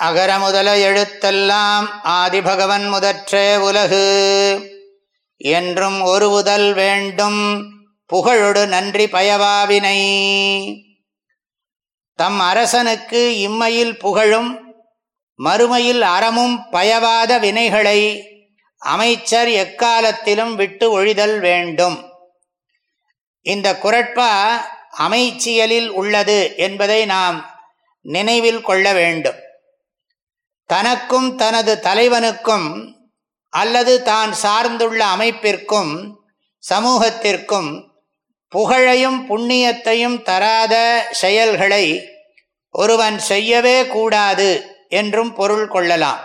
அகர முதல எழுத்தெல்லாம் ஆதிபகவன் முதற்றே உலகு. என்றும் ஒருவுதல் வேண்டும் புகழொடு நன்றி பயவாவினை. தம் அரசனுக்கு இம்மையில் புகழும் மறுமையில் அறமும் பயவாத வினைகளை அமைச்சர் எக்காலத்திலும் விட்டு ஒழிதல் வேண்டும். இந்த குரட்பா அமைச்சியலில் உள்ளது என்பதை நாம் நினைவில் கொள்ள வேண்டும். தனக்கும் தனது தலைவனுக்கும் அல்லது தான் சார்ந்துள்ள அமைப்பிற்கும் சமூகத்திற்கும் புகழையும் புண்ணியத்தையும் தராத செயல்களை ஒருவன் செய்யவே கூடாது என்றும் பொருள் கொள்ளலாம்.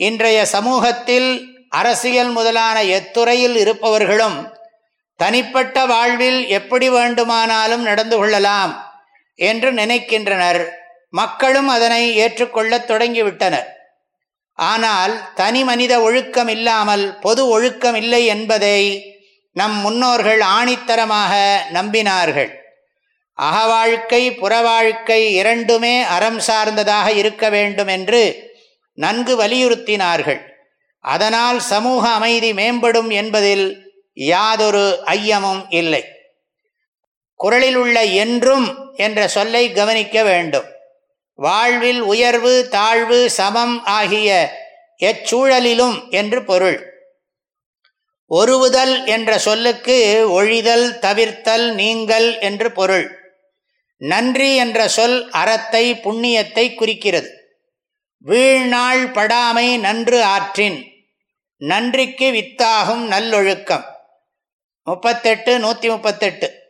இன்றைய சமூகத்தில் அரசியல் முதலான எத்துறையில் இருப்பவர்களும் தனிப்பட்ட வாழ்வில் எப்படி வேண்டுமானாலும் நடந்து கொள்ளலாம் என்று நினைக்கின்றனர். மக்களும் அதனை ஏற்றுக்கொள்ளத் தொடங்கிவிட்டனர். ஆனால் தனி மனித ஒழுக்கம் இல்லாமல் பொது ஒழுக்கம் இல்லை என்பதை நம் முன்னோர்கள் ஆணித்தரமாக நம்பினார்கள். அகவாழ்க்கை புறவாழ்க்கை இரண்டுமே அறம் சார்ந்ததாக இருக்க வேண்டும் என்று நன்கு வலியுறுத்தினார்கள். அதனால் சமூக அமைதி மேம்படும் என்பதில் யாதொரு ஐயமும் இல்லை. குரலில் உள்ள என்றும் என்ற சொல்லை கவனிக்க வேண்டும். வாழ்வில் உயர்வு தாழ்வு சமம் ஆகிய எச்சூழலிலும் என்று பொருள். ஒருவுதல் என்ற சொல்லுக்கு ஒழிதல் தவிர்த்தல் நீங்கல் என்று பொருள். நன்றி என்ற சொல் அறத்தை புண்ணியத்தை குறிக்கிறது. வீழ்நாள் படாமை நன்று ஆற்றின். நன்றிக்கு வித்தாகும் நல்லொழுக்கம். முப்பத்தெட்டு நூற்றி முப்பத்தெட்டு.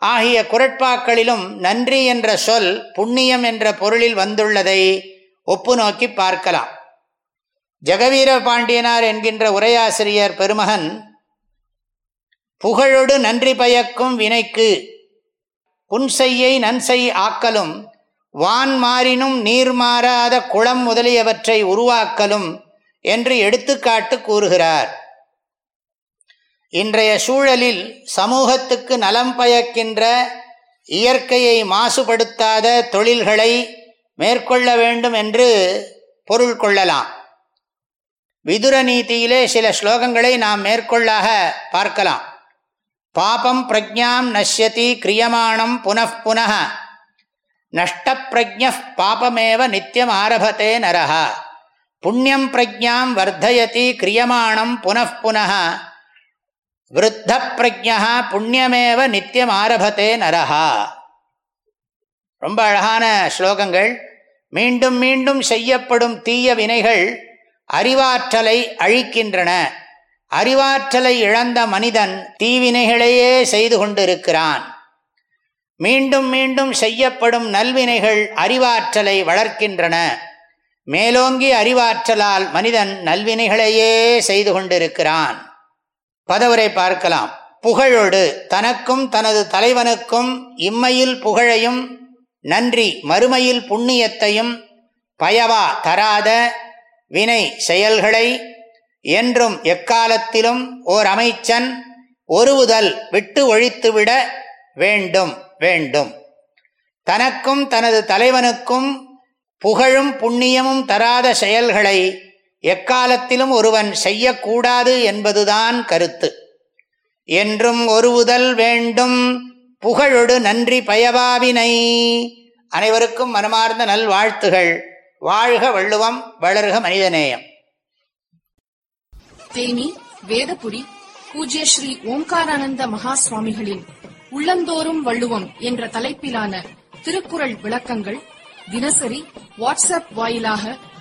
ஆகிய குரட்பாக்களிலும் நன்றி என்ற சொல் புண்ணியம் என்ற பொருளில் வந்துள்ளதை ஒப்பு நோக்கி பார்க்கலாம். ஜெகவீர பாண்டியனார் என்கின்ற உரையாசிரியர் பெருமகன் புகழொடு நன்றி பயக்கும் வினைக்கு புன்செய்யை நன்செய் ஆக்கலும் வான் மாறினும் நீர் மாறாத குளம் முதலியவற்றை உருவாக்கலும் என்று எடுத்துக்காட்டு கூறுகிறார். இன்றைய சூழலில் சமூகத்துக்கு நலம் பயக்கின்ற இயற்கையை மாசுபடுத்தாத தொழில்களை மேற்கொள்ள வேண்டும் என்று பொருள் கொள்ளலாம். விதுர நீதியிலே சில ஸ்லோகங்களை நாம் மேற்கொள்ளாக பார்க்கலாம். பாபம் பிரஜாம் நஷ்யதி கிரியமானம் புனப்புன நஷ்டப்பிரஜ பாபமேவ நித்தியம் ஆரபத்தே நரஹா. புண்ணியம் பிரஜாம் வர்த்தயதி கிரியமானம் புனப்புன விருத்த பிரஜா புண்ணியமேவ நித்தியம் ஆரபத்தே நரஹா. ரொம்ப அழகான ஸ்லோகங்கள். மீண்டும் மீண்டும் செய்யப்படும் தீய வினைகள் அறிவாற்றலை அழிக்கின்றன. அறிவாற்றலை இழந்த மனிதன் தீவினைகளையே செய்து கொண்டிருக்கிறான். மீண்டும் மீண்டும் செய்யப்படும் நல்வினைகள் அறிவாற்றலை வளர்க்கின்றன. மேலோங்கி அறிவாற்றலால் மனிதன் நல்வினைகளையே செய்து கொண்டிருக்கிறான். பதவரை பார்க்கலாம். புகழோடு தனக்கும் தனது தலைவனுக்கும் இம்மையில் புகழையும் நன்றி மறுமையில் புண்ணியத்தையும் பயவா தராத வினை செயல்களை என்றும் எக்காலத்திலும் ஓர் அமைச்சன் ஒருவுதல் விட்டு ஒழித்துவிட வேண்டும் வேண்டும். தனக்கும் தனது தலைவனுக்கும் புகழும் புண்ணியமும் தராத செயல்களை எக்காலத்திலும் ஒருவன் செய்யக்கூடாது என்பதுதான் கருத்து. என்றும் ஒருவுதல் வேண்டும் புகழொடு நன்றி பயவாவினை. அனைவருக்கும் மனமார்ந்த நல்வாழ்த்துகள். வாழ்க வள்ளுவம் வளர்க மனிதநேயம். தேனி வேதபுடி பூஜ்ய ஸ்ரீ ஓம்காரானந்த மகா சுவாமிகளின் உள்ளந்தோறும் வள்ளுவம் என்ற தலைப்பிலான திருக்குறள் விளக்கங்கள் தினசரி வாட்ஸ்அப் வாயிலாக